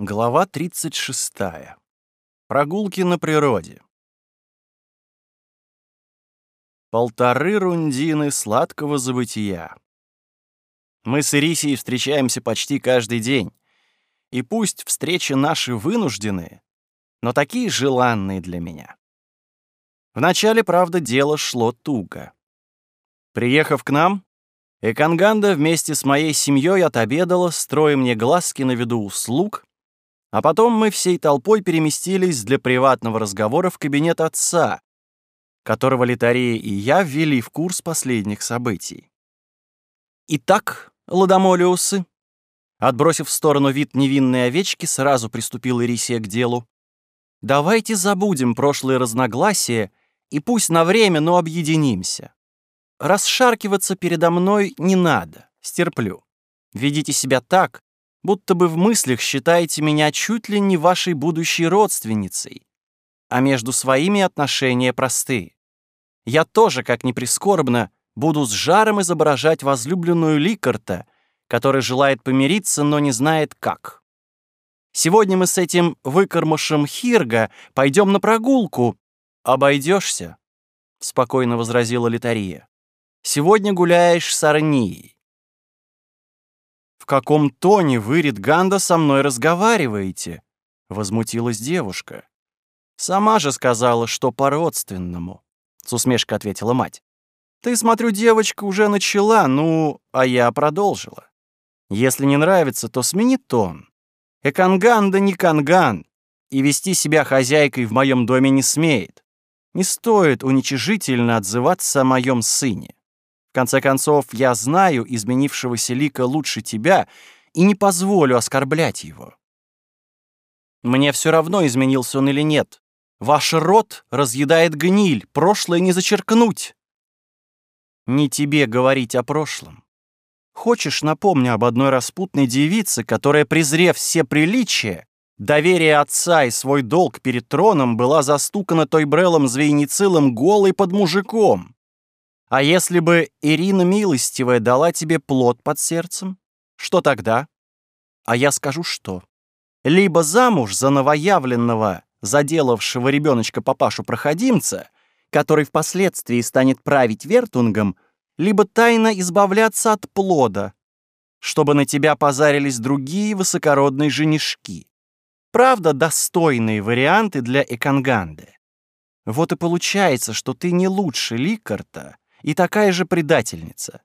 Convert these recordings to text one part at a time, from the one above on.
Глава 36. Прогулки на природе. Полторы рундины сладкого забытия. Мы с Ирисией встречаемся почти каждый день. И пусть встречи наши вынужденные, но такие желанные для меня. Вначале, правда, дело шло туго. Приехав к нам, Эканганда вместе с моей семьей отобедала, строя мне глазки на виду услуг, а потом мы всей толпой переместились для приватного разговора в кабинет отца, которого Литария и я ввели в курс последних событий. Итак, ладомолиусы, отбросив в сторону вид невинной овечки, сразу приступил Ирисия к делу. Давайте забудем прошлые разногласия и пусть на время, но объединимся. Расшаркиваться передо мной не надо, стерплю. Ведите себя так, будто бы в мыслях считаете меня чуть ли не вашей будущей родственницей, а между своими отношения простые. Я тоже, как ни прискорбно, буду с жаром изображать возлюбленную Ликарта, который желает помириться, но не знает как. Сегодня мы с этим выкормышем Хирга пойдем на прогулку. Обойдешься, спокойно возразила Литария. Сегодня гуляешь с Арнией. «В каком тоне вы, Ритганда, со мной разговариваете?» — возмутилась девушка. «Сама же сказала, что по-родственному», — с усмешкой ответила мать. «Ты, смотрю, девочка уже начала, ну, а я продолжила. Если не нравится, то смени тон. Эканган не канган, и вести себя хозяйкой в моем доме не смеет. Не стоит уничижительно отзываться о моем сыне. Конце концов, я знаю изменившегося лика лучше тебя и не позволю оскорблять его. Мне все равно, изменился он или нет. Ваш род разъедает гниль, прошлое не зачеркнуть. Не тебе говорить о прошлом. Хочешь, напомню об одной распутной девице, которая, презрев все приличия, доверие отца и свой долг перед троном, была застукана той брелом звейницилом голой под мужиком. А если бы Ирина Милостивая дала тебе плод под сердцем, что тогда? А я скажу что. Либо замуж за новоявленного, заделавшего ребеночка папашу-проходимца, который впоследствии станет править Вертунгом, либо тайно избавляться от плода, чтобы на тебя позарились другие высокородные женишки. Правда, достойные варианты для Эконганды. Вот и получается, что ты не лучше Ликарта, и такая же предательница.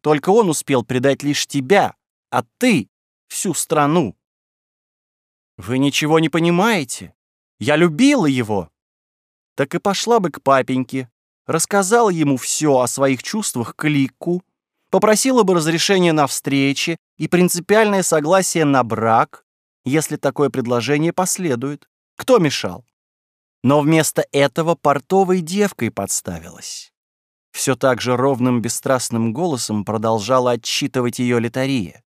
Только он успел предать лишь тебя, а ты — всю страну. Вы ничего не понимаете? Я любила его. Так и пошла бы к папеньке, рассказала ему все о своих чувствах к Лику, попросила бы разрешения на встречи и принципиальное согласие на брак, если такое предложение последует. Кто мешал? Но вместо этого портовой девкой подставилась все так же ровным бесстрастным голосом продолжала отчитывать ее литария.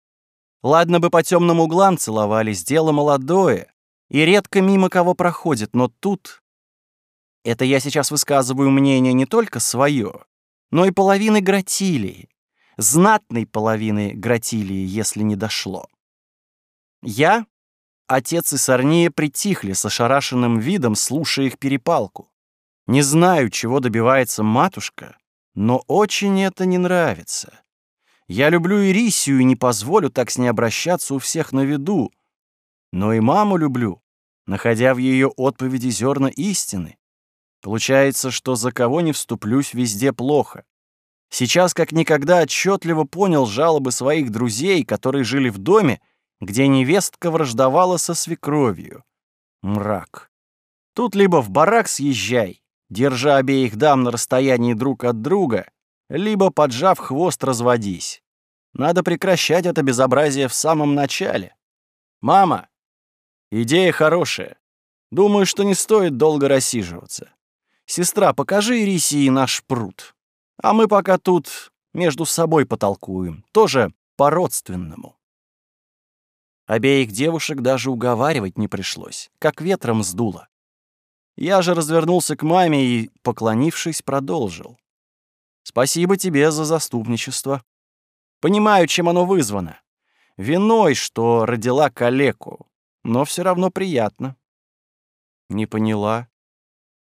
Ладно бы по темным углам целовались, дело молодое, и редко мимо кого проходит, но тут... Это я сейчас высказываю мнение не только свое, но и половины Гратилии, знатной половины Гратилии, если не дошло. Я, отец и Сорния притихли с ошарашенным видом, слушая их перепалку. Не знаю, чего добивается матушка, но очень это не нравится. Я люблю Ирисию и не позволю так с ней обращаться у всех на виду. Но и маму люблю, находя в ее отповеди зерна истины. Получается, что за кого не вступлюсь, везде плохо. Сейчас как никогда отчетливо понял жалобы своих друзей, которые жили в доме, где невестка враждовала со свекровью. Мрак. Тут либо в барак съезжай, держа обеих дам на расстоянии друг от друга, либо, поджав хвост, разводись. Надо прекращать это безобразие в самом начале. Мама, идея хорошая. Думаю, что не стоит долго рассиживаться. Сестра, покажи Ирисии наш пруд. А мы пока тут между собой потолкуем, тоже по-родственному. Обеих девушек даже уговаривать не пришлось, как ветром сдуло. Я же развернулся к маме и, поклонившись, продолжил. «Спасибо тебе за заступничество. Понимаю, чем оно вызвано. Виной, что родила калеку. но все равно приятно. Не поняла.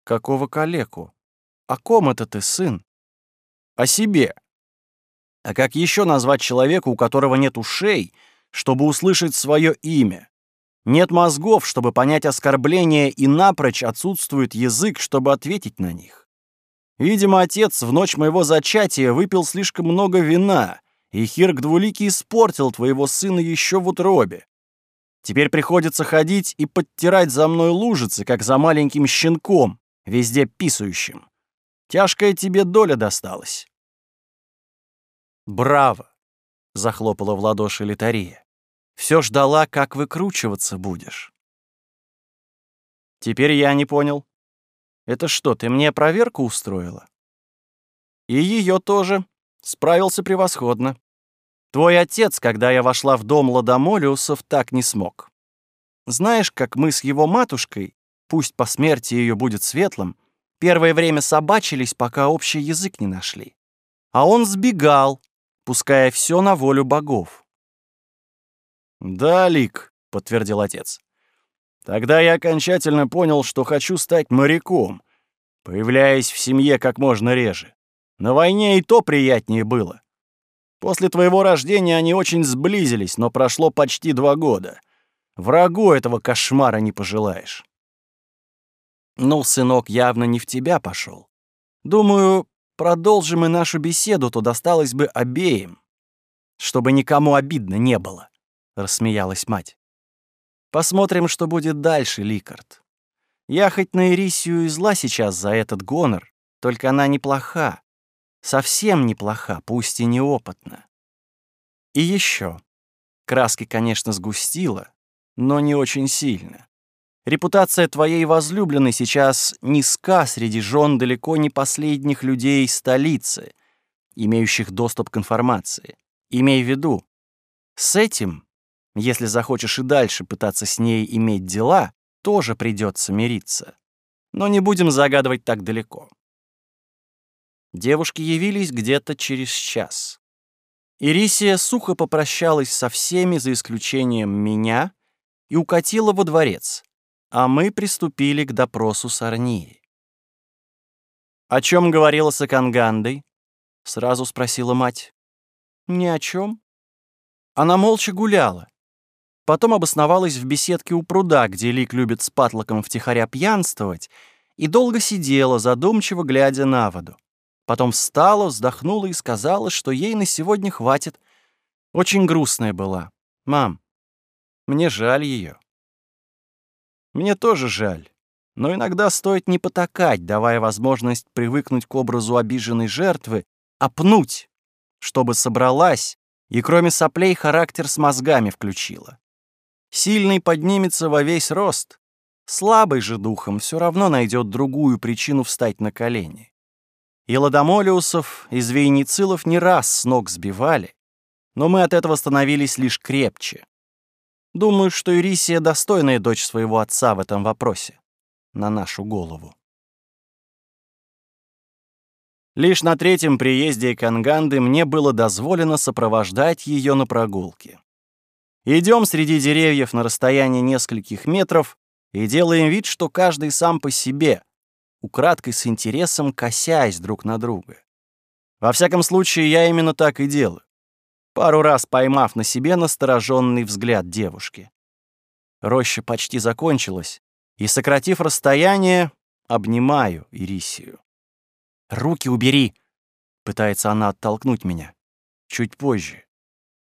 Какого калеку? О ком это ты, сын? О себе. А как еще назвать человека, у которого нет ушей, чтобы услышать свое имя? Нет мозгов, чтобы понять оскорбления, и напрочь отсутствует язык, чтобы ответить на них. Видимо, отец в ночь моего зачатия выпил слишком много вина, и Хирк Двуликий испортил твоего сына еще в утробе. Теперь приходится ходить и подтирать за мной лужицы, как за маленьким щенком, везде писающим. Тяжкая тебе доля досталась. «Браво!» — захлопала в ладоши Литария. Все ждала, как выкручиваться будешь. Теперь я не понял. Это что, ты мне проверку устроила? И ее тоже. Справился превосходно. Твой отец, когда я вошла в дом Ладомолиусов, так не смог. Знаешь, как мы с его матушкой, пусть по смерти ее будет светлым, первое время собачились, пока общий язык не нашли. А он сбегал, пуская все на волю богов. «Да, Лик», — подтвердил отец. «Тогда я окончательно понял, что хочу стать моряком, появляясь в семье как можно реже. На войне и то приятнее было. После твоего рождения они очень сблизились, но прошло почти два года. Врагу этого кошмара не пожелаешь». «Ну, сынок явно не в тебя пошел. Думаю, продолжим мы нашу беседу, то досталось бы обеим, чтобы никому обидно не было» рассмеялась мать. Посмотрим, что будет дальше, Ликард. Я хоть на Ирисию и зла сейчас за этот гонор, только она неплоха. Совсем неплоха, пусть и неопытна. И еще. Краски, конечно, сгустила, но не очень сильно. Репутация твоей возлюбленной сейчас низка среди жен далеко не последних людей столицы, имеющих доступ к информации. Имей в виду, с этим если захочешь и дальше пытаться с ней иметь дела, тоже придется мириться. Но не будем загадывать так далеко. Девушки явились где-то через час. Ирисия сухо попрощалась со всеми, за исключением меня, и укатила во дворец, а мы приступили к допросу Сарнии. «О чем говорила с Акангандой?» — сразу спросила мать. «Ни о чем. Она молча гуляла, Потом обосновалась в беседке у пруда, где Лик любит с патлоком втихаря пьянствовать, и долго сидела, задумчиво глядя на воду. Потом встала, вздохнула и сказала, что ей на сегодня хватит. Очень грустная была. «Мам, мне жаль ее. Мне тоже жаль. Но иногда стоит не потакать, давая возможность привыкнуть к образу обиженной жертвы, а пнуть, чтобы собралась и кроме соплей характер с мозгами включила. Сильный поднимется во весь рост. Слабый же духом все равно найдет другую причину встать на колени. И Ладомолиусов, и Звейницилов не раз с ног сбивали, но мы от этого становились лишь крепче. Думаю, что Ирисия достойная дочь своего отца в этом вопросе. На нашу голову. Лишь на третьем приезде Канганды мне было дозволено сопровождать ее на прогулке. Идем среди деревьев на расстоянии нескольких метров и делаем вид, что каждый сам по себе, украдкой с интересом косясь друг на друга. Во всяком случае, я именно так и делаю, пару раз поймав на себе настороженный взгляд девушки. Роща почти закончилась, и, сократив расстояние, обнимаю Ирисию. «Руки убери!» — пытается она оттолкнуть меня. Чуть позже.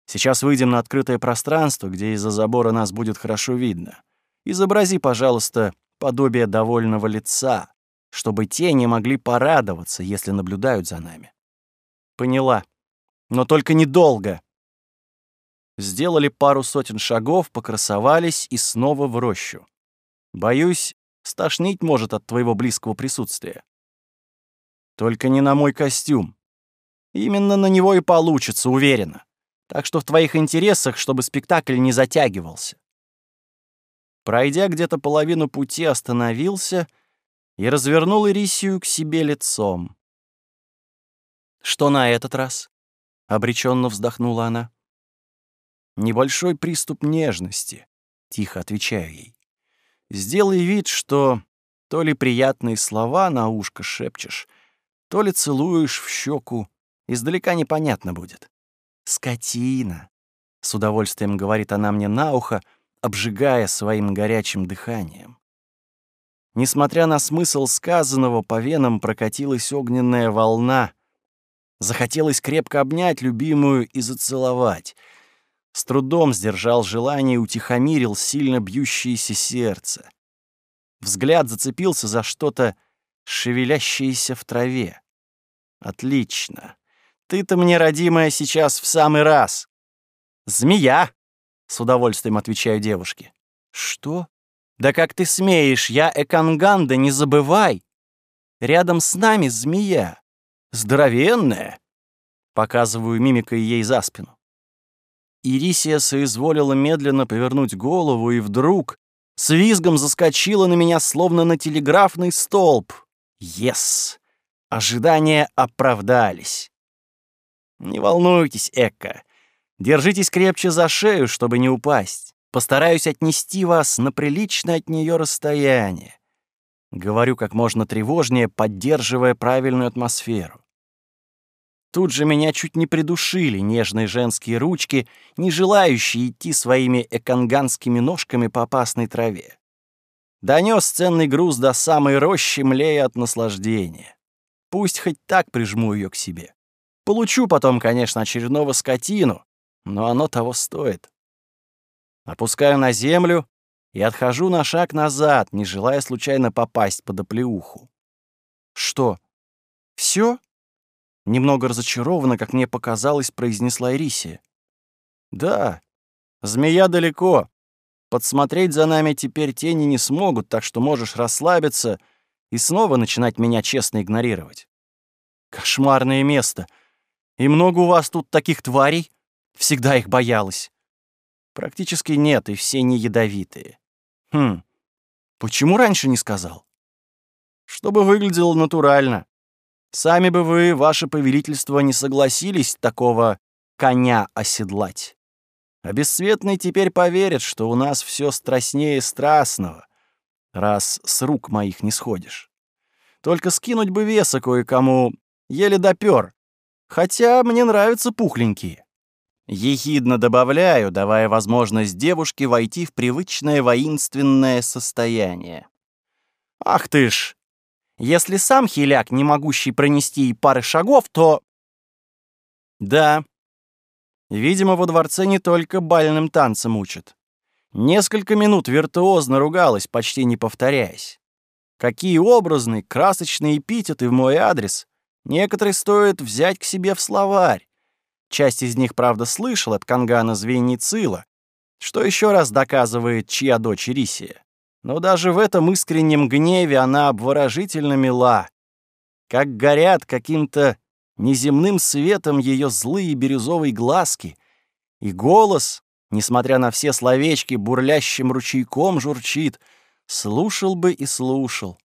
Сейчас выйдем на открытое пространство, где из-за забора нас будет хорошо видно. Изобрази, пожалуйста, подобие довольного лица, чтобы тени могли порадоваться, если наблюдают за нами. Поняла. Но только недолго. Сделали пару сотен шагов, покрасовались и снова в рощу. Боюсь, стошнить может от твоего близкого присутствия. Только не на мой костюм. Именно на него и получится, уверена. Так что в твоих интересах, чтобы спектакль не затягивался. Пройдя где-то половину пути, остановился и развернул Ирисию к себе лицом. «Что на этот раз?» — обреченно вздохнула она. «Небольшой приступ нежности. — тихо отвечаю ей. «Сделай вид, что то ли приятные слова на ушко шепчешь, то ли целуешь в щеку, издалека непонятно будет. «Скотина!» — с удовольствием говорит она мне на ухо, обжигая своим горячим дыханием. Несмотря на смысл сказанного, по венам прокатилась огненная волна. Захотелось крепко обнять любимую и зацеловать. С трудом сдержал желание и утихомирил сильно бьющееся сердце. Взгляд зацепился за что-то шевелящееся в траве. Отлично. Ты-то мне, родимая, сейчас в самый раз. Змея, с удовольствием отвечаю девушке. Что? Да как ты смеешь, я Эканганда, не забывай. Рядом с нами змея. Здоровенная. Показываю мимикой ей за спину. Ирисия соизволила медленно повернуть голову и вдруг с визгом заскочила на меня, словно на телеграфный столб. Yes! Ожидания оправдались. Не волнуйтесь, Экка. Держитесь крепче за шею, чтобы не упасть. Постараюсь отнести вас на приличное от нее расстояние. Говорю как можно тревожнее, поддерживая правильную атмосферу. Тут же меня чуть не придушили нежные женские ручки, не желающие идти своими эконганскими ножками по опасной траве. Донес ценный груз до самой рощи, млея от наслаждения. Пусть хоть так прижму ее к себе. Получу потом, конечно, очередного скотину, но оно того стоит. Опускаю на землю и отхожу на шаг назад, не желая случайно попасть под оплеуху. Что? Все? Немного разочарованно, как мне показалось, произнесла Ирисия. Да, змея далеко. Подсмотреть за нами теперь тени не смогут, так что можешь расслабиться и снова начинать меня честно игнорировать. Кошмарное место — и много у вас тут таких тварей? Всегда их боялась. Практически нет, и все не ядовитые. Хм, почему раньше не сказал? Чтобы выглядело натурально. Сами бы вы, ваше повелительство, не согласились такого коня оседлать. А бесцветный теперь поверит, что у нас все страстнее страстного, раз с рук моих не сходишь. Только скинуть бы веса кое-кому еле допер, Хотя мне нравятся пухленькие. Ехидно добавляю, давая возможность девушке войти в привычное воинственное состояние. Ах ты ж! Если сам хиляк, не могущий пронести и пары шагов, то... Да. Видимо, во дворце не только бальным танцем учат. Несколько минут виртуозно ругалась, почти не повторяясь. Какие образные, красочные эпитеты в мой адрес, Некоторые стоит взять к себе в словарь. Часть из них, правда, слышал от Кангана Звеницила, что еще раз доказывает, чья дочь Рисия. Но даже в этом искреннем гневе она обворожительно мила. Как горят каким-то неземным светом ее злые бирюзовые глазки. И голос, несмотря на все словечки, бурлящим ручейком журчит. Слушал бы и слушал.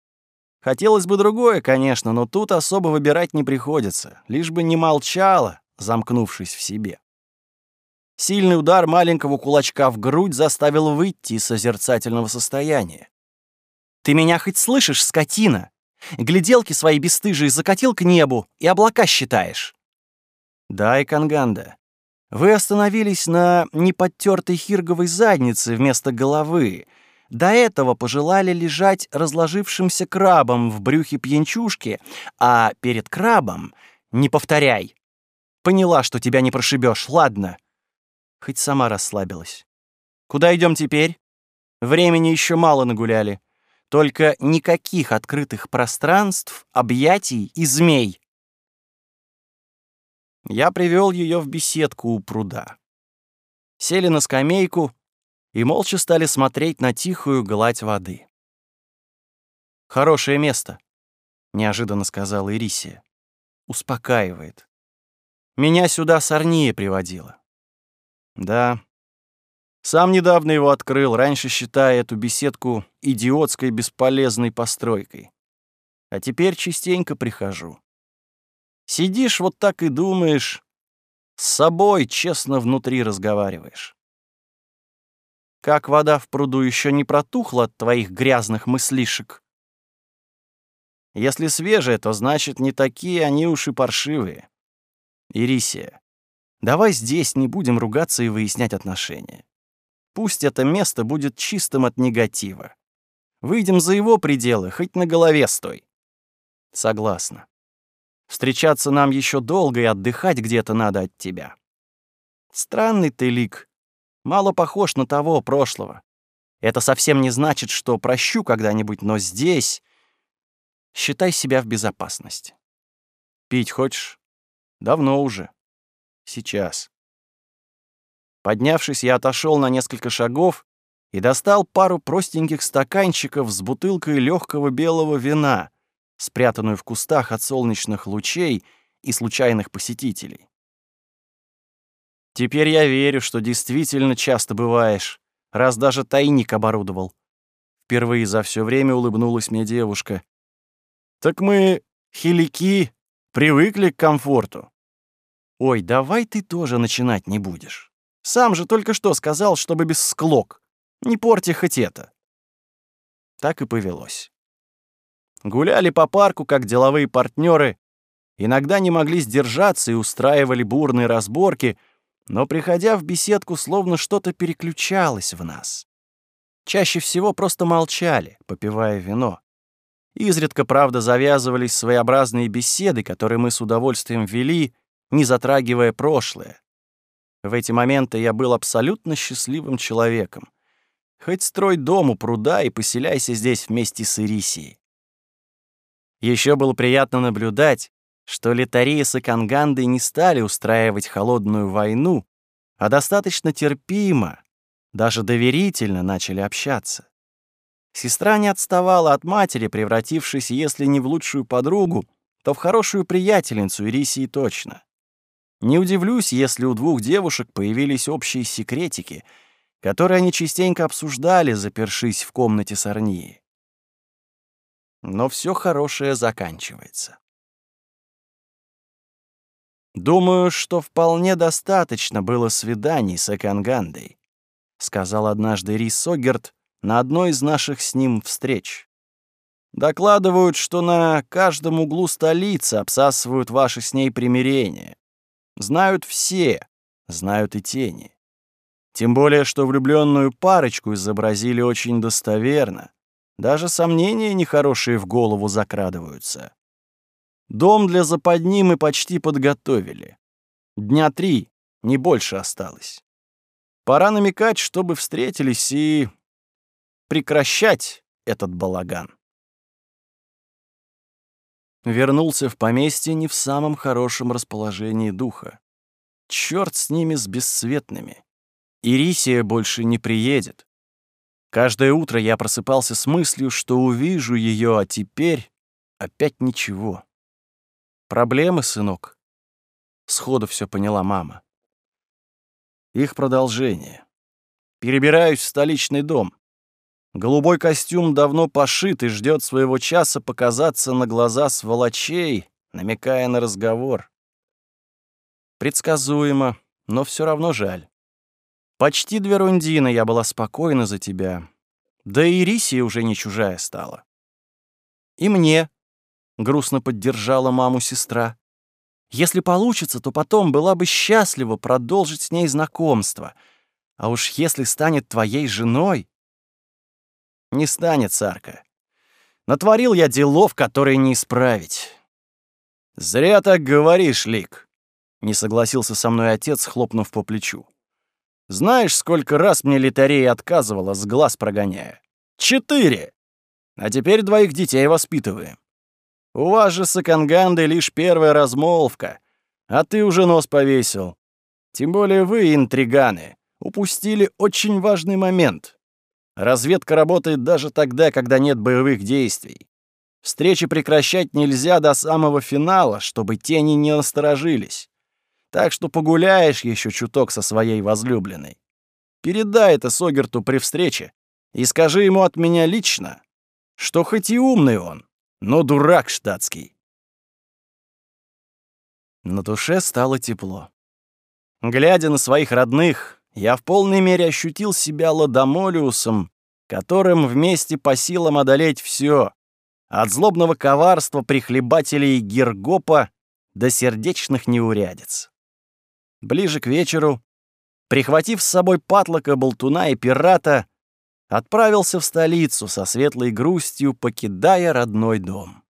Хотелось бы другое, конечно, но тут особо выбирать не приходится, лишь бы не молчала, замкнувшись в себе. Сильный удар маленького кулачка в грудь заставил выйти из созерцательного состояния. «Ты меня хоть слышишь, скотина? Гляделки свои бесстыжие закатил к небу и облака считаешь». «Да, Иканганда, вы остановились на неподтертой хирговой заднице вместо головы, до этого пожелали лежать разложившимся крабом в брюхе пьянчушки, а перед крабом не повторяй. Поняла, что тебя не прошибешь, ладно. Хоть сама расслабилась. Куда идем теперь? Времени еще мало нагуляли. Только никаких открытых пространств, объятий и змей. Я привел ее в беседку у пруда. Сели на скамейку, и молча стали смотреть на тихую гладь воды. «Хорошее место», — неожиданно сказала Ирисия. «Успокаивает. Меня сюда Сорния приводила». «Да. Сам недавно его открыл, раньше считая эту беседку идиотской бесполезной постройкой. А теперь частенько прихожу. Сидишь вот так и думаешь, с собой честно внутри разговариваешь. Как вода в пруду еще не протухла от твоих грязных мыслишек? Если свежие, то значит, не такие они уж и паршивые. Ирисия, давай здесь не будем ругаться и выяснять отношения. Пусть это место будет чистым от негатива. Выйдем за его пределы, хоть на голове стой. Согласна. Встречаться нам еще долго и отдыхать где-то надо от тебя. Странный ты, Лик. Мало похож на того прошлого. Это совсем не значит, что прощу когда-нибудь, но здесь считай себя в безопасности. Пить хочешь? Давно уже. Сейчас. Поднявшись, я отошел на несколько шагов и достал пару простеньких стаканчиков с бутылкой легкого белого вина, спрятанную в кустах от солнечных лучей и случайных посетителей. Теперь я верю, что действительно часто бываешь, раз даже тайник оборудовал. Впервые за все время улыбнулась мне девушка. Так мы, хилики, привыкли к комфорту. Ой, давай ты тоже начинать не будешь. Сам же только что сказал, чтобы без склок. Не порти хоть это. Так и повелось. Гуляли по парку, как деловые партнеры, иногда не могли сдержаться и устраивали бурные разборки — но, приходя в беседку, словно что-то переключалось в нас. Чаще всего просто молчали, попивая вино. Изредка, правда, завязывались своеобразные беседы, которые мы с удовольствием вели, не затрагивая прошлое. В эти моменты я был абсолютно счастливым человеком. Хоть строй дом у пруда и поселяйся здесь вместе с Ирисией. Еще было приятно наблюдать, что Литария с Акангандой не стали устраивать холодную войну, а достаточно терпимо, даже доверительно начали общаться. Сестра не отставала от матери, превратившись, если не в лучшую подругу, то в хорошую приятельницу Ирисии точно. Не удивлюсь, если у двух девушек появились общие секретики, которые они частенько обсуждали, запершись в комнате с Арнией. Но все хорошее заканчивается. «Думаю, что вполне достаточно было свиданий с Экангандой», сказал однажды Рис Согерт на одной из наших с ним встреч. «Докладывают, что на каждом углу столицы обсасывают ваши с ней примирения. Знают все, знают и тени. Тем более, что влюбленную парочку изобразили очень достоверно. Даже сомнения нехорошие в голову закрадываются. Дом для западни мы почти подготовили. Дня три, не больше осталось. Пора намекать, чтобы встретились и прекращать этот балаган. Вернулся в поместье не в самом хорошем расположении духа. Черт с ними, с бесцветными. Ирисия больше не приедет. Каждое утро я просыпался с мыслью, что увижу ее, а теперь опять ничего. Проблемы, сынок. Сходу все поняла мама. Их продолжение. Перебираюсь в столичный дом. Голубой костюм давно пошит и ждет своего часа показаться на глаза сволочей, намекая на разговор. Предсказуемо, но все равно жаль. Почти две рундины я была спокойна за тебя. Да и Рисия уже не чужая стала. И мне — грустно поддержала маму сестра. «Если получится, то потом была бы счастлива продолжить с ней знакомство. А уж если станет твоей женой...» «Не станет, царка. Натворил я делов, которые не исправить». «Зря так говоришь, Лик», — не согласился со мной отец, хлопнув по плечу. «Знаешь, сколько раз мне литарея отказывала, с глаз прогоняя? Четыре! А теперь двоих детей воспитываем. У вас же с Акангандой лишь первая размолвка, а ты уже нос повесил. Тем более вы, интриганы, упустили очень важный момент. Разведка работает даже тогда, когда нет боевых действий. Встречи прекращать нельзя до самого финала, чтобы тени не насторожились. Так что погуляешь еще чуток со своей возлюбленной. Передай это Согерту при встрече и скажи ему от меня лично, что хоть и умный он, но дурак штатский. На душе стало тепло. Глядя на своих родных, я в полной мере ощутил себя ладомолиусом, которым вместе по силам одолеть все, от злобного коварства прихлебателей Гергопа до сердечных неурядиц. Ближе к вечеру, прихватив с собой патлока, болтуна и пирата, отправился в столицу со светлой грустью, покидая родной дом.